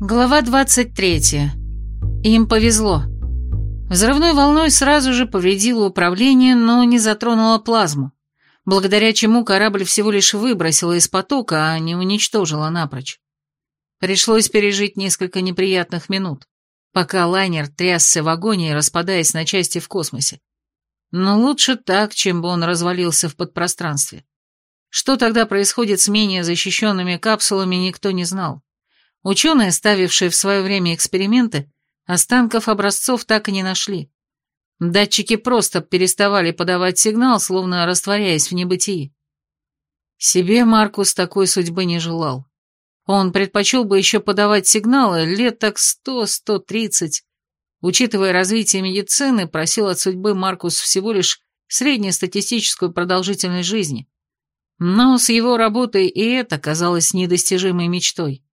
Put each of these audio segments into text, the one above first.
Глава 23. Им повезло. Взрывной волной сразу же повредило управление, но не затронуло плазму, благодаря чему корабль всего лишь выбросило из потока, а не уничтожило напрочь. Пришлось пережить несколько неприятных минут, пока лайнер трясся в агонии, распадаясь на части в космосе. Но лучше так, чем бы он развалился в подпространстве. Что тогда происходит с менее защищенными капсулами, никто не знал. Ученые, ставившие в свое время эксперименты, останков образцов так и не нашли. Датчики просто переставали подавать сигнал, словно растворяясь в небытии. Себе Маркус такой судьбы не желал. Он предпочел бы еще подавать сигналы лет так сто-сто тридцать. Учитывая развитие медицины, просил от судьбы Маркус всего лишь среднестатистическую продолжительность жизни. Но с его работой и это казалось недостижимой мечтой.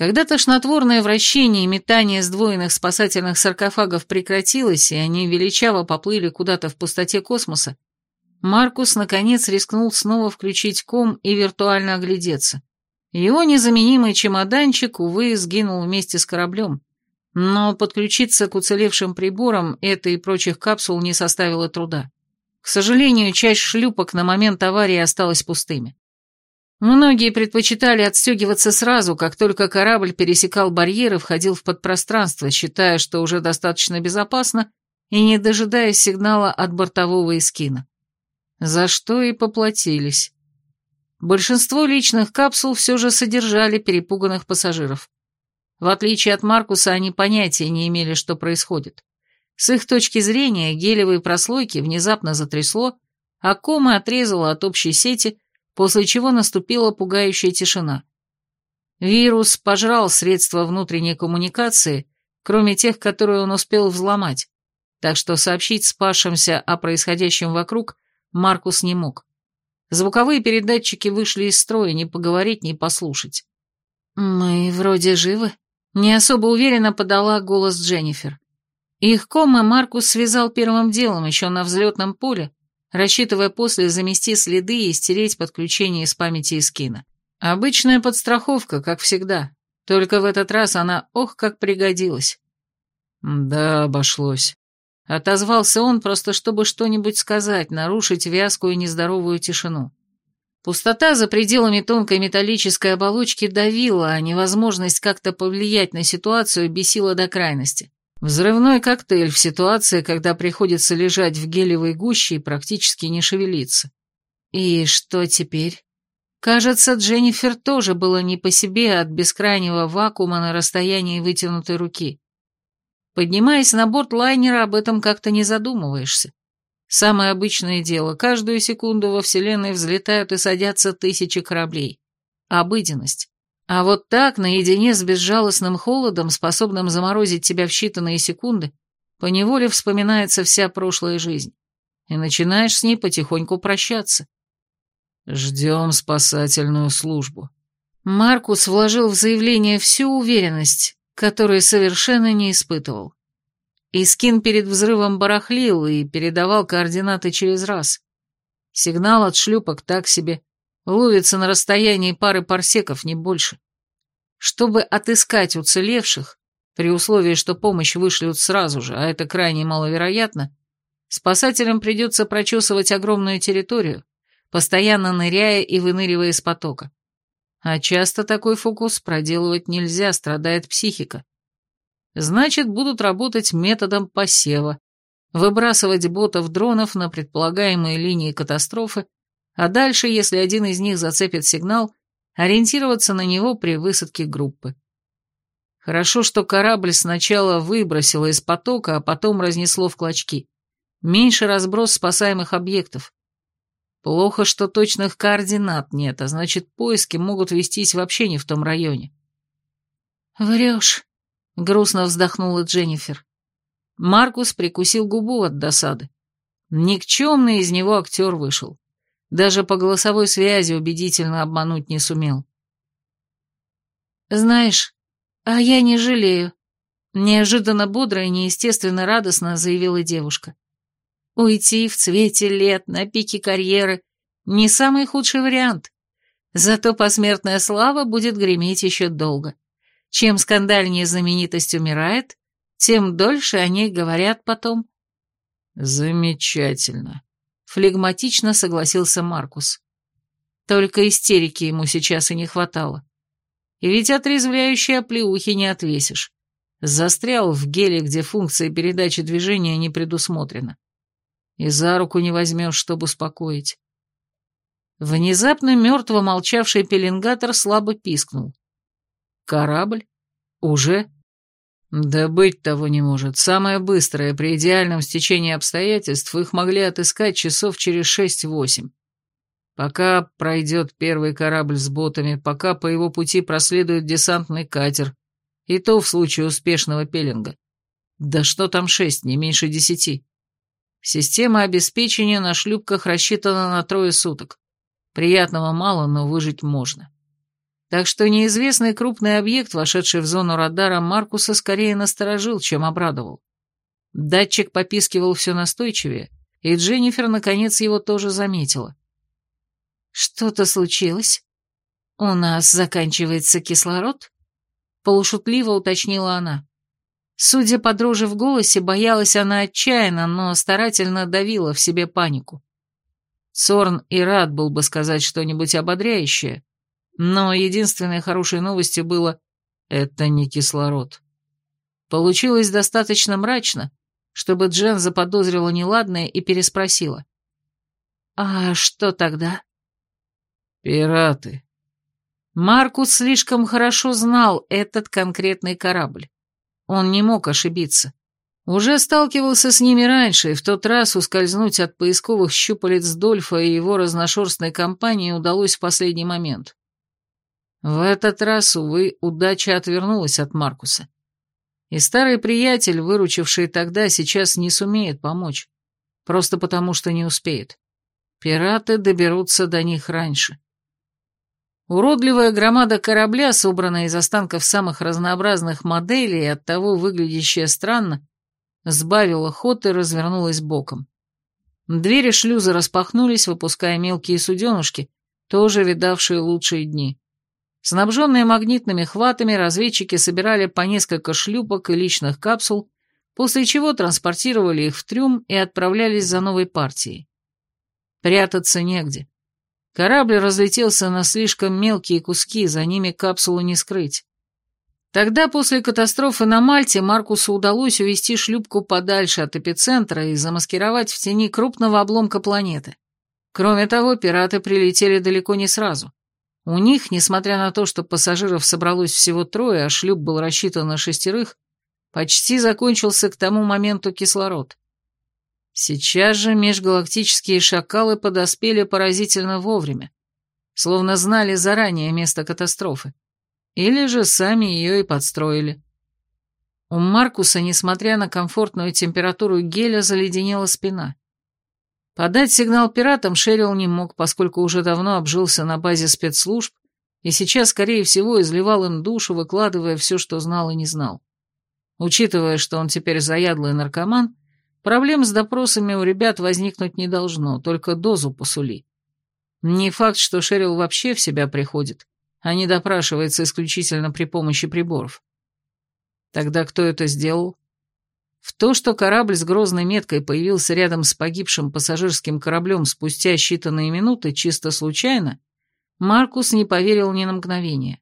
Когда тошнотворное вращение и метание сдвоенных спасательных саркофагов прекратилось, и они величаво поплыли куда-то в пустоте космоса, Маркус наконец рискнул снова включить ком и виртуально оглядеться. Его незаменимый чемоданчик, увы, сгинул вместе с кораблем, но подключиться к уцелевшим приборам этой и прочих капсул не составило труда. К сожалению, часть шлюпок на момент аварии осталась пустыми. Многие предпочитали отстегиваться сразу, как только корабль пересекал барьеры, входил в подпространство, считая, что уже достаточно безопасно, и не дожидаясь сигнала от бортового эскина. За что и поплатились. Большинство личных капсул все же содержали перепуганных пассажиров. В отличие от Маркуса, они понятия не имели, что происходит. С их точки зрения гелевые прослойки внезапно затрясло, а кома отрезала от общей сети, после чего наступила пугающая тишина. Вирус пожрал средства внутренней коммуникации, кроме тех, которые он успел взломать, так что сообщить спасшимся о происходящем вокруг Маркус не мог. Звуковые передатчики вышли из строя, ни поговорить, ни послушать. «Мы вроде живы», — не особо уверенно подала голос Дженнифер. Их комы Маркус связал первым делом еще на взлетном поле, рассчитывая после замести следы и стереть подключение из памяти Искина. Обычная подстраховка, как всегда, только в этот раз она ох как пригодилась. «Да, обошлось», — отозвался он просто, чтобы что-нибудь сказать, нарушить вязкую нездоровую тишину. Пустота за пределами тонкой металлической оболочки давила, а невозможность как-то повлиять на ситуацию бесила до крайности. Взрывной коктейль в ситуации, когда приходится лежать в гелевой гуще и практически не шевелиться. И что теперь? Кажется, Дженнифер тоже было не по себе от бескрайнего вакуума на расстоянии вытянутой руки. Поднимаясь на борт лайнера, об этом как-то не задумываешься. Самое обычное дело, каждую секунду во Вселенной взлетают и садятся тысячи кораблей. Обыденность. А вот так, наедине с безжалостным холодом, способным заморозить тебя в считанные секунды, поневоле вспоминается вся прошлая жизнь. И начинаешь с ней потихоньку прощаться. Ждем спасательную службу. Маркус вложил в заявление всю уверенность, которую совершенно не испытывал. Искин перед взрывом барахлил и передавал координаты через раз. Сигнал от шлюпок так себе, Ловится на расстоянии пары парсеков, не больше. Чтобы отыскать уцелевших, при условии, что помощь вышлют сразу же, а это крайне маловероятно, спасателям придется прочесывать огромную территорию, постоянно ныряя и выныривая из потока. А часто такой фокус проделывать нельзя, страдает психика. Значит, будут работать методом посева, выбрасывать ботов-дронов на предполагаемые линии катастрофы а дальше, если один из них зацепит сигнал, ориентироваться на него при высадке группы. Хорошо, что корабль сначала выбросило из потока, а потом разнесло в клочки. Меньше разброс спасаемых объектов. Плохо, что точных координат нет, а значит, поиски могут вестись вообще не в том районе. «Врешь», — грустно вздохнула Дженнифер. Маркус прикусил губу от досады. Никчемный из него актер вышел. Даже по голосовой связи убедительно обмануть не сумел. «Знаешь, а я не жалею», — неожиданно бодро и неестественно радостно заявила девушка. «Уйти в цвете лет, на пике карьеры — не самый худший вариант. Зато посмертная слава будет греметь еще долго. Чем скандальнее знаменитость умирает, тем дольше о ней говорят потом. Замечательно. Флегматично согласился Маркус. Только истерики ему сейчас и не хватало. И ведь отрезвляющие оплеухи не отвесишь. Застрял в геле, где функция передачи движения не предусмотрена. И за руку не возьмешь, чтобы успокоить. Внезапно мертво молчавший пеленгатор слабо пискнул. «Корабль? Уже?» «Да быть того не может. Самое быстрое, при идеальном стечении обстоятельств, их могли отыскать часов через шесть-восемь. Пока пройдет первый корабль с ботами, пока по его пути проследует десантный катер, и то в случае успешного пеленга. Да что там шесть, не меньше десяти. Система обеспечения на шлюпках рассчитана на трое суток. Приятного мало, но выжить можно. Так что неизвестный крупный объект, вошедший в зону радара, Маркуса скорее насторожил, чем обрадовал. Датчик попискивал все настойчивее, и Дженнифер наконец его тоже заметила. «Что-то случилось? У нас заканчивается кислород?» Полушутливо уточнила она. Судя по дрожи в голосе, боялась она отчаянно, но старательно давила в себе панику. Сорн и рад был бы сказать что-нибудь ободряющее, но единственной хорошей новостью было «это не кислород». Получилось достаточно мрачно, чтобы Джен заподозрила неладное и переспросила. «А что тогда?» «Пираты». Маркус слишком хорошо знал этот конкретный корабль. Он не мог ошибиться. Уже сталкивался с ними раньше, и в тот раз ускользнуть от поисковых щупалец Дольфа и его разношерстной компании удалось в последний момент. В этот раз, увы, удача отвернулась от Маркуса. И старый приятель, выручивший тогда, сейчас не сумеет помочь. Просто потому, что не успеет. Пираты доберутся до них раньше. Уродливая громада корабля, собранная из останков самых разнообразных моделей и оттого выглядящая странно, сбавила ход и развернулась боком. Двери шлюза распахнулись, выпуская мелкие суденушки, тоже видавшие лучшие дни. Снабженные магнитными хватами, разведчики собирали по несколько шлюпок и личных капсул, после чего транспортировали их в трюм и отправлялись за новой партией. Прятаться негде. Корабль разлетелся на слишком мелкие куски, за ними капсулу не скрыть. Тогда, после катастрофы на Мальте, Маркусу удалось увести шлюпку подальше от эпицентра и замаскировать в тени крупного обломка планеты. Кроме того, пираты прилетели далеко не сразу. У них, несмотря на то, что пассажиров собралось всего трое, а шлюп был рассчитан на шестерых, почти закончился к тому моменту кислород. Сейчас же межгалактические шакалы подоспели поразительно вовремя, словно знали заранее место катастрофы. Или же сами ее и подстроили. У Маркуса, несмотря на комфортную температуру геля, заледенела спина. Подать сигнал пиратам Шерил не мог, поскольку уже давно обжился на базе спецслужб и сейчас, скорее всего, изливал им душу, выкладывая все, что знал и не знал. Учитывая, что он теперь заядлый наркоман, проблем с допросами у ребят возникнуть не должно, только дозу посули. Не факт, что Шерил вообще в себя приходит, а не допрашивается исключительно при помощи приборов. Тогда кто это сделал? В то, что корабль с грозной меткой появился рядом с погибшим пассажирским кораблем спустя считанные минуты чисто случайно, Маркус не поверил ни на мгновение.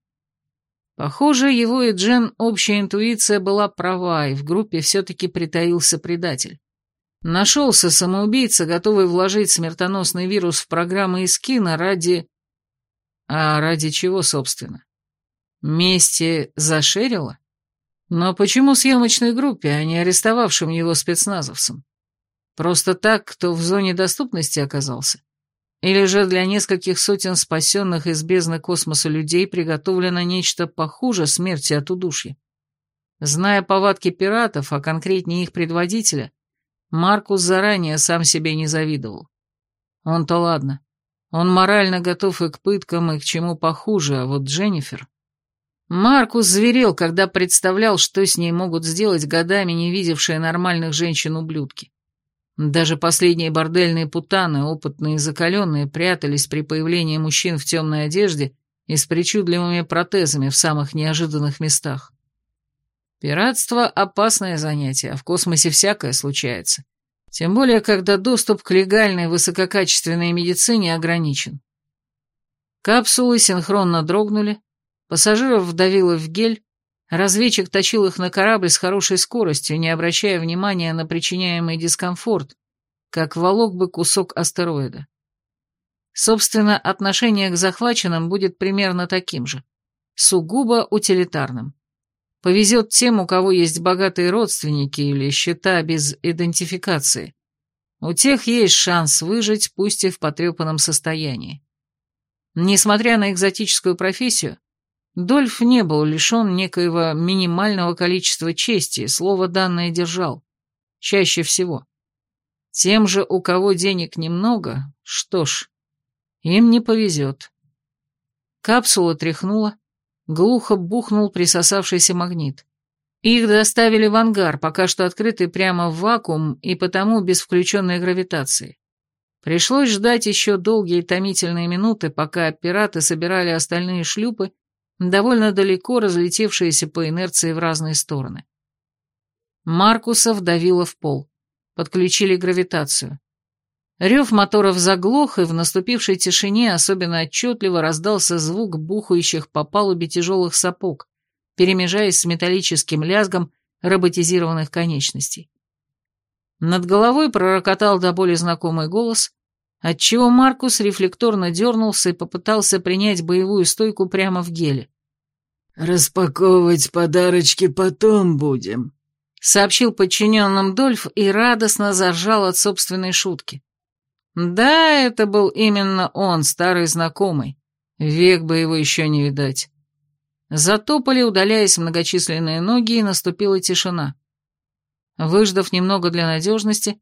Похоже, его и Джен общая интуиция была права, и в группе все-таки притаился предатель. Нашелся самоубийца, готовый вложить смертоносный вирус в программы Искина ради... А ради чего, собственно? Мести за Шерила? Но почему съемочной группе, а не арестовавшим его спецназовцам? Просто так, кто в зоне доступности оказался? Или же для нескольких сотен спасенных из бездны космоса людей приготовлено нечто похуже смерти от удушья? Зная повадки пиратов, а конкретнее их предводителя, Маркус заранее сам себе не завидовал. Он-то ладно. Он морально готов и к пыткам, и к чему похуже, а вот Дженнифер... Маркус зверел, когда представлял, что с ней могут сделать годами не видевшие нормальных женщин ублюдки. Даже последние бордельные путаны, опытные и закаленные, прятались при появлении мужчин в темной одежде и с причудливыми протезами в самых неожиданных местах. Пиратство — опасное занятие, а в космосе всякое случается. Тем более, когда доступ к легальной высококачественной медицине ограничен. Капсулы синхронно дрогнули, пассажиров вдавило в гель, разведчик точил их на корабль с хорошей скоростью, не обращая внимания на причиняемый дискомфорт, как волок бы кусок астероида. Собственно, отношение к захваченным будет примерно таким же, сугубо утилитарным. Повезет тем, у кого есть богатые родственники или счета без идентификации. У тех есть шанс выжить, пусть и в потрепанном состоянии. Несмотря на экзотическую профессию, Дольф не был лишен некоего минимального количества чести, слово данное держал. Чаще всего. Тем же, у кого денег немного, что ж, им не повезет. Капсула тряхнула, глухо бухнул присосавшийся магнит. Их доставили в ангар, пока что открытый прямо в вакуум и потому без включенной гравитации. Пришлось ждать еще долгие томительные минуты, пока пираты собирали остальные шлюпы, довольно далеко разлетевшиеся по инерции в разные стороны. Маркуса вдавило в пол. Подключили гравитацию. Рев моторов заглох, и в наступившей тишине особенно отчетливо раздался звук бухающих по палубе тяжелых сапог, перемежаясь с металлическим лязгом роботизированных конечностей. Над головой пророкотал до боли знакомый голос, отчего Маркус рефлекторно дернулся и попытался принять боевую стойку прямо в геле. «Распаковывать подарочки потом будем», — сообщил подчиненным Дольф и радостно заржал от собственной шутки. Да, это был именно он, старый знакомый. Век бы его еще не видать. Затопали, удаляясь многочисленные ноги, и наступила тишина. Выждав немного для надежности,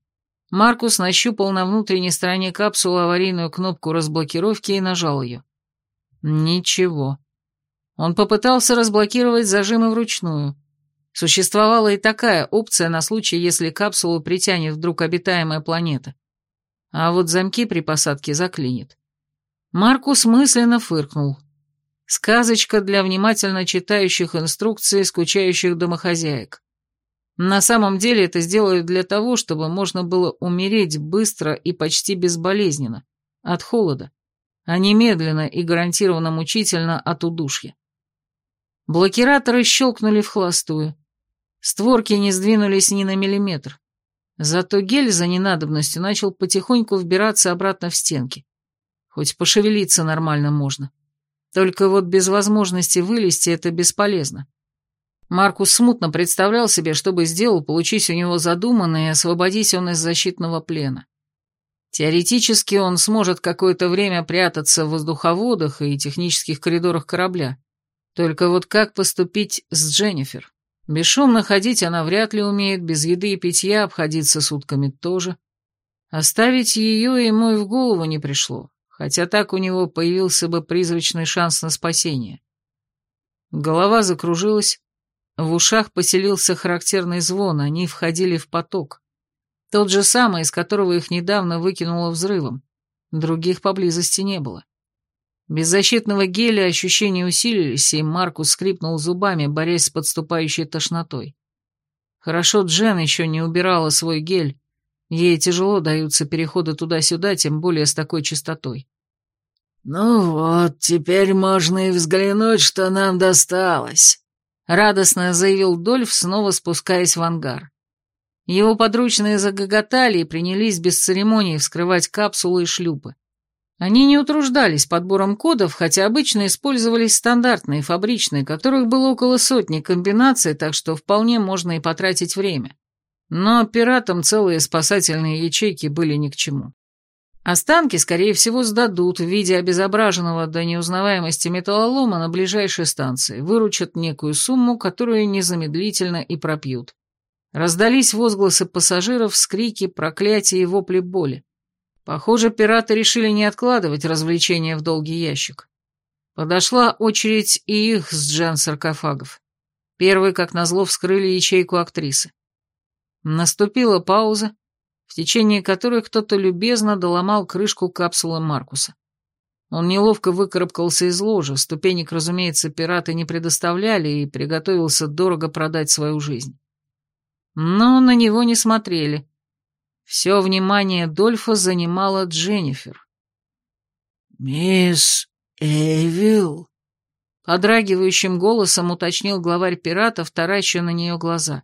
Маркус нащупал на внутренней стороне капсулы аварийную кнопку разблокировки и нажал ее. Ничего. Он попытался разблокировать зажимы вручную. Существовала и такая опция на случай, если капсулу притянет вдруг обитаемая планета а вот замки при посадке заклинит. Маркус мысленно фыркнул. Сказочка для внимательно читающих инструкции скучающих домохозяек. На самом деле это сделают для того, чтобы можно было умереть быстро и почти безболезненно, от холода, а не медленно и гарантированно мучительно от удушья. Блокираторы щелкнули в холостую. Створки не сдвинулись ни на миллиметр. Зато гель за ненадобностью начал потихоньку вбираться обратно в стенки. Хоть пошевелиться нормально можно. Только вот без возможности вылезти это бесполезно. Маркус смутно представлял себе, что бы сделал, получись у него задуманное, и освободись он из защитного плена. Теоретически он сможет какое-то время прятаться в воздуховодах и технических коридорах корабля. Только вот как поступить с Дженнифер? Бесшумно ходить она вряд ли умеет, без еды и питья обходиться сутками тоже. Оставить ее ему и в голову не пришло, хотя так у него появился бы призрачный шанс на спасение. Голова закружилась, в ушах поселился характерный звон, они входили в поток. Тот же самый, из которого их недавно выкинуло взрывом. Других поблизости не было. Без защитного геля ощущения усилились, и Маркус скрипнул зубами, борясь с подступающей тошнотой. Хорошо Джен еще не убирала свой гель. Ей тяжело даются переходы туда-сюда, тем более с такой частотой. «Ну вот, теперь можно и взглянуть, что нам досталось», — радостно заявил Дольф, снова спускаясь в ангар. Его подручные загоготали и принялись без церемоний вскрывать капсулы и шлюпы. Они не утруждались подбором кодов, хотя обычно использовались стандартные, фабричные, которых было около сотни комбинаций, так что вполне можно и потратить время. Но пиратам целые спасательные ячейки были ни к чему. Останки, скорее всего, сдадут в виде обезображенного до неузнаваемости металлолома на ближайшей станции, выручат некую сумму, которую незамедлительно и пропьют. Раздались возгласы пассажиров, скрики, проклятия и вопли боли. Похоже, пираты решили не откладывать развлечения в долгий ящик. Подошла очередь и их с Джен саркофагов. Первый, как назло, вскрыли ячейку актрисы. Наступила пауза, в течение которой кто-то любезно доломал крышку капсулы Маркуса. Он неловко выкарабкался из ложа, ступенек, разумеется, пираты не предоставляли и приготовился дорого продать свою жизнь. Но на него не смотрели. Все внимание Дольфа занимала Дженнифер. «Мисс Эйвилл?» Подрагивающим голосом уточнил главарь пиратов, тараща на нее глаза.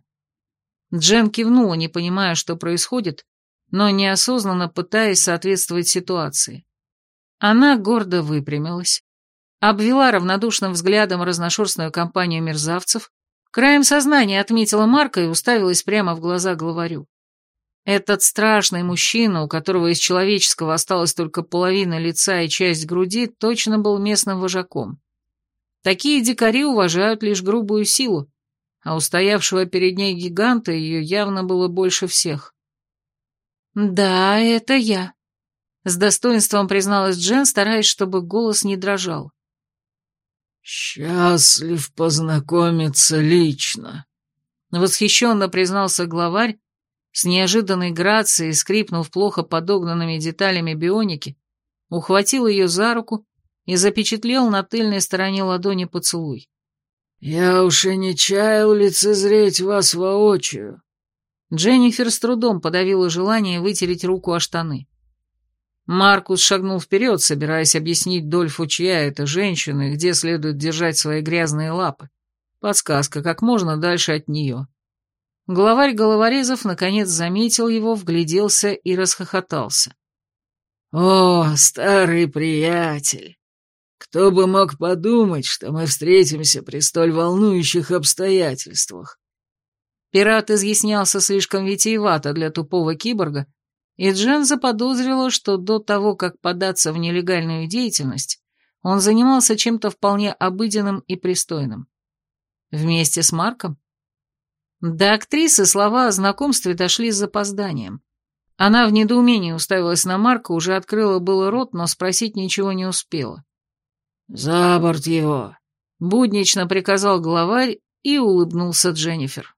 Джен кивнула, не понимая, что происходит, но неосознанно пытаясь соответствовать ситуации. Она гордо выпрямилась, обвела равнодушным взглядом разношерстную компанию мерзавцев, краем сознания отметила Марка и уставилась прямо в глаза главарю. Этот страшный мужчина, у которого из человеческого осталась только половина лица и часть груди, точно был местным вожаком. Такие дикари уважают лишь грубую силу, а у стоявшего перед ней гиганта ее явно было больше всех. «Да, это я», — с достоинством призналась Джен, стараясь, чтобы голос не дрожал. «Счастлив познакомиться лично», — восхищенно признался главарь, с неожиданной грацией, скрипнув плохо подогнанными деталями бионики, ухватил ее за руку и запечатлел на тыльной стороне ладони поцелуй. «Я уж и не чаял лицезреть вас воочию». Дженнифер с трудом подавила желание вытереть руку о штаны. Маркус шагнул вперед, собираясь объяснить Дольфу, чья это женщина и где следует держать свои грязные лапы. Подсказка, как можно дальше от нее. Главарь головорезов наконец заметил его, вгляделся и расхохотался. «О, старый приятель! Кто бы мог подумать, что мы встретимся при столь волнующих обстоятельствах?» Пират изъяснялся слишком витиевато для тупого киборга, и Джен заподозрила, что до того, как податься в нелегальную деятельность, он занимался чем-то вполне обыденным и пристойным. Вместе с Марком? До актрисы слова о знакомстве дошли с запозданием. Она в недоумении уставилась на Марка, уже открыла было рот, но спросить ничего не успела. «За борт его!» — буднично приказал главарь и улыбнулся Дженнифер.